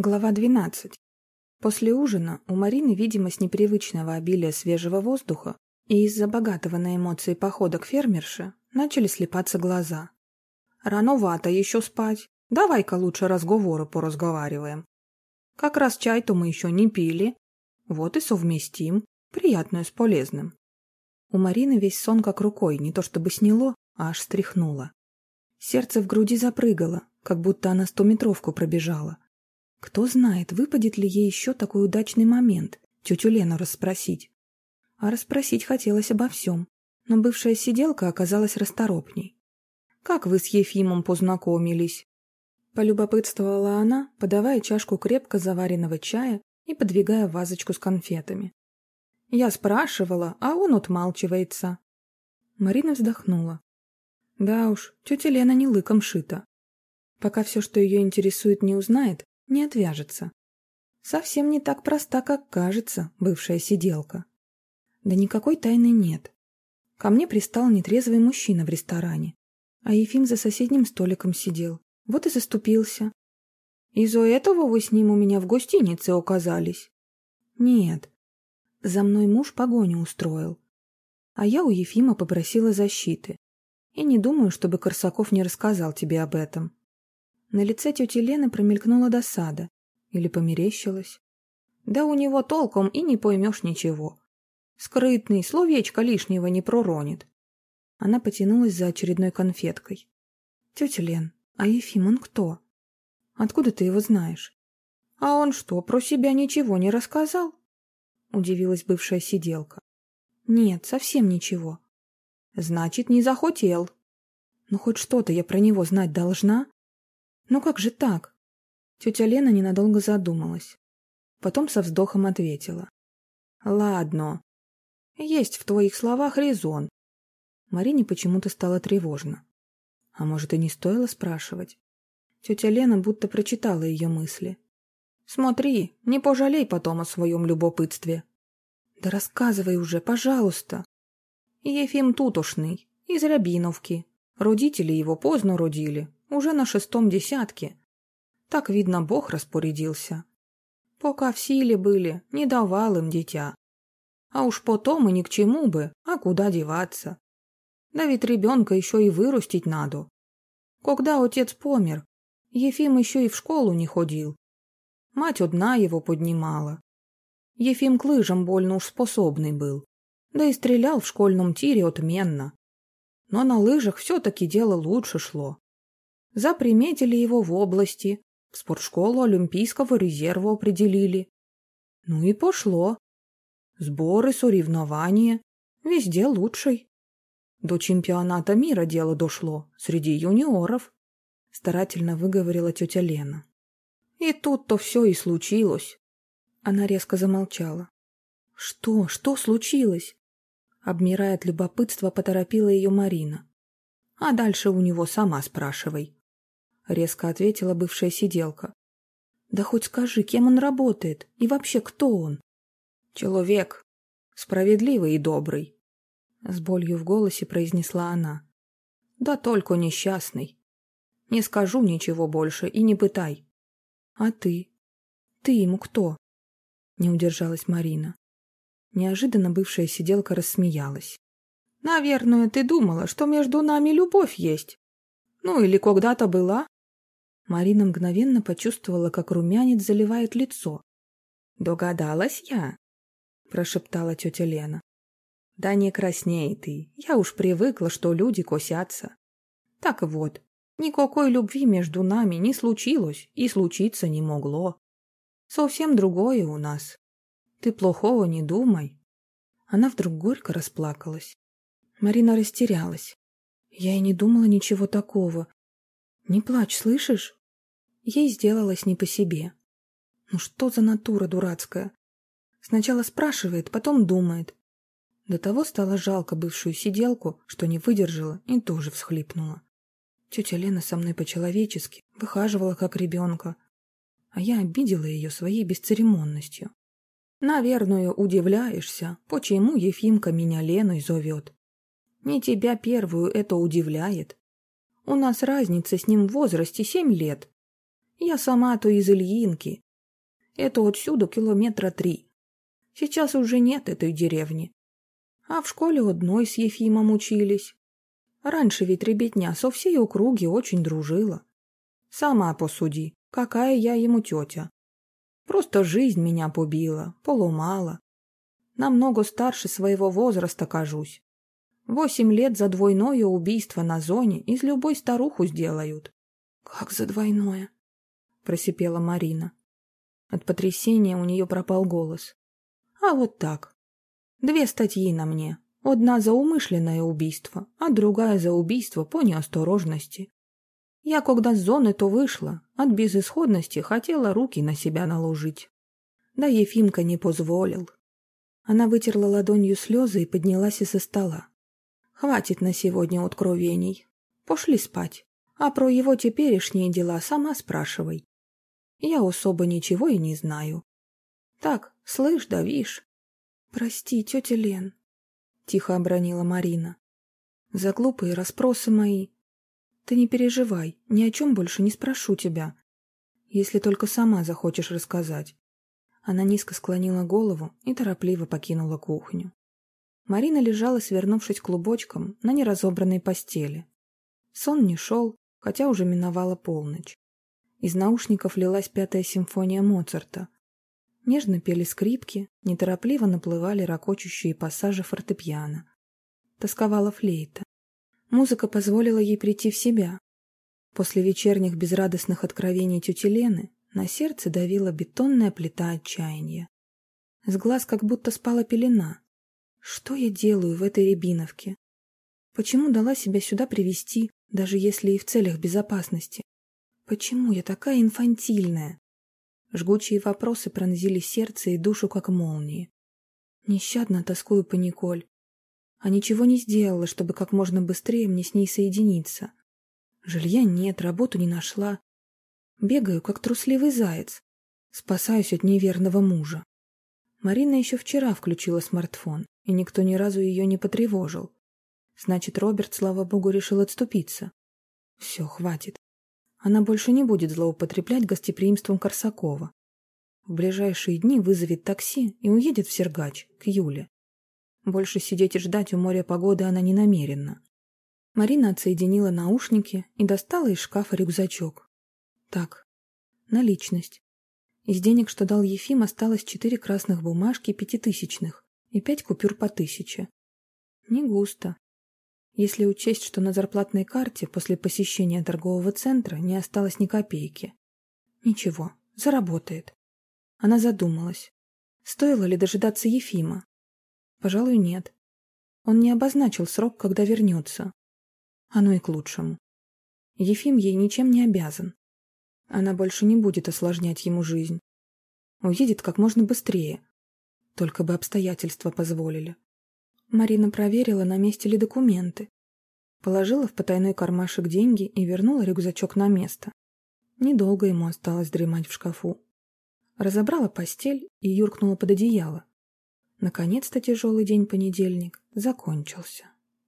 Глава 12. После ужина у Марины, видимо, с непривычного обилия свежего воздуха и из-за богатого на эмоции похода к фермерше, начали слепаться глаза. «Рановато еще спать. Давай-ка лучше разговоры поразговариваем. Как раз чай-то мы еще не пили. Вот и совместим. Приятное с полезным». У Марины весь сон как рукой, не то чтобы сняло, а аж стряхнуло. Сердце в груди запрыгало, как будто она стометровку пробежала. Кто знает, выпадет ли ей еще такой удачный момент тетю Лену расспросить. А расспросить хотелось обо всем, но бывшая сиделка оказалась расторопней. «Как вы с Ефимом познакомились?» Полюбопытствовала она, подавая чашку крепко заваренного чая и подвигая вазочку с конфетами. Я спрашивала, а он отмалчивается. Марина вздохнула. Да уж, тетя Лена не лыком шита. Пока все, что ее интересует, не узнает, не отвяжется. Совсем не так проста, как кажется, бывшая сиделка. Да никакой тайны нет. Ко мне пристал нетрезвый мужчина в ресторане, а Ефим за соседним столиком сидел. Вот и заступился. Из-за этого вы с ним у меня в гостинице оказались? Нет. За мной муж погоню устроил. А я у Ефима попросила защиты. И не думаю, чтобы Корсаков не рассказал тебе об этом. На лице тети Лены промелькнула досада. Или померещилась. Да у него толком и не поймешь ничего. Скрытный, словечко лишнего не проронит. Она потянулась за очередной конфеткой. Тетя Лен, а Ефим он кто? Откуда ты его знаешь? А он что, про себя ничего не рассказал? Удивилась бывшая сиделка. Нет, совсем ничего. Значит, не захотел. Ну хоть что-то я про него знать должна. «Ну как же так?» Тетя Лена ненадолго задумалась. Потом со вздохом ответила. «Ладно. Есть в твоих словах резон». Марине почему-то стало тревожно. А может, и не стоило спрашивать? Тетя Лена будто прочитала ее мысли. «Смотри, не пожалей потом о своем любопытстве». «Да рассказывай уже, пожалуйста». Ефим Тутошный, из Рябиновки. Родители его поздно родили, уже на шестом десятке. Так, видно, Бог распорядился. Пока в силе были, не давал им дитя. А уж потом и ни к чему бы, а куда деваться. Да ведь ребенка еще и вырастить надо. Когда отец помер, Ефим еще и в школу не ходил. Мать одна его поднимала. Ефим к лыжам больно уж способный был, да и стрелял в школьном тире отменно. Но на лыжах все-таки дело лучше шло. Заприметили его в области, в спортшколу Олимпийского резерва определили. Ну и пошло. Сборы, соревнования, везде лучший. До чемпионата мира дело дошло, среди юниоров, старательно выговорила тетя Лена. И тут-то все и случилось. Она резко замолчала. Что, что случилось? Обмирая от любопытства, поторопила ее Марина. А дальше у него сама спрашивай. — резко ответила бывшая сиделка. «Да хоть скажи, кем он работает и вообще кто он?» «Человек. Справедливый и добрый», — с болью в голосе произнесла она. «Да только несчастный. Не скажу ничего больше и не пытай». «А ты? Ты ему кто?» — не удержалась Марина. Неожиданно бывшая сиделка рассмеялась. «Наверное, ты думала, что между нами любовь есть. Ну или когда-то была, Марина мгновенно почувствовала, как румянец заливает лицо. «Догадалась я», — прошептала тетя Лена. «Да не красней ты, я уж привыкла, что люди косятся. Так вот, никакой любви между нами не случилось и случиться не могло. Совсем другое у нас. Ты плохого не думай». Она вдруг горько расплакалась. Марина растерялась. Я и не думала ничего такого. Не плачь, слышишь? Ей сделалось не по себе. Ну что за натура дурацкая? Сначала спрашивает, потом думает. До того стало жалко бывшую сиделку, что не выдержала и тоже всхлипнула. Тетя Лена со мной по-человечески выхаживала как ребенка, а я обидела ее своей бесцеремонностью. Наверное, удивляешься, почему Ефимка меня Леной зовет. Не тебя первую это удивляет. У нас разница с ним в возрасте семь лет. Я сама-то из Ильинки, Это отсюда километра три. Сейчас уже нет этой деревни. А в школе одной с Ефимом учились. Раньше ведь ребятня со всей округи очень дружила. Сама посуди, какая я ему тетя. Просто жизнь меня побила, поломала. Намного старше своего возраста кажусь. Восемь лет за двойное убийство на зоне из любой старуху сделают. — Как за двойное? — просипела Марина. От потрясения у нее пропал голос. — А вот так. Две статьи на мне. Одна за умышленное убийство, а другая за убийство по неосторожности. Я, когда с зоны, то вышла, от безысходности хотела руки на себя наложить. Да Ефимка не позволил. Она вытерла ладонью слезы и поднялась из-за стола. Хватит на сегодня откровений. Пошли спать. А про его теперешние дела сама спрашивай. Я особо ничего и не знаю. Так, слышь, да вишь. Прости, тетя Лен, — тихо обронила Марина. За глупые расспросы мои. Ты не переживай, ни о чем больше не спрошу тебя. Если только сама захочешь рассказать. Она низко склонила голову и торопливо покинула кухню. Марина лежала, свернувшись клубочком, на неразобранной постели. Сон не шел, хотя уже миновала полночь. Из наушников лилась пятая симфония Моцарта. Нежно пели скрипки, неторопливо наплывали ракочущие пассажи фортепиано. Тосковала флейта. Музыка позволила ей прийти в себя. После вечерних безрадостных откровений тети Лены на сердце давила бетонная плита отчаяния. С глаз как будто спала пелена, что я делаю в этой Рябиновке? Почему дала себя сюда привести, даже если и в целях безопасности? Почему я такая инфантильная? Жгучие вопросы пронзили сердце и душу, как молнии. Нещадно тоскую по Николь. А ничего не сделала, чтобы как можно быстрее мне с ней соединиться. Жилья нет, работу не нашла. Бегаю, как трусливый заяц. Спасаюсь от неверного мужа. Марина еще вчера включила смартфон и никто ни разу ее не потревожил. Значит, Роберт, слава богу, решил отступиться. Все, хватит. Она больше не будет злоупотреблять гостеприимством Корсакова. В ближайшие дни вызовет такси и уедет в Сергач, к Юле. Больше сидеть и ждать у моря погоды она не намерена. Марина отсоединила наушники и достала из шкафа рюкзачок. Так, наличность. Из денег, что дал Ефим, осталось четыре красных бумажки пятитысячных и пять купюр по тысяче. Не густо. Если учесть, что на зарплатной карте после посещения торгового центра не осталось ни копейки. Ничего, заработает. Она задумалась. Стоило ли дожидаться Ефима? Пожалуй, нет. Он не обозначил срок, когда вернется. Оно и к лучшему. Ефим ей ничем не обязан. Она больше не будет осложнять ему жизнь. Уедет как можно быстрее, только бы обстоятельства позволили. Марина проверила, на месте ли документы. Положила в потайной кармашек деньги и вернула рюкзачок на место. Недолго ему осталось дремать в шкафу. Разобрала постель и юркнула под одеяло. Наконец-то тяжелый день понедельник закончился.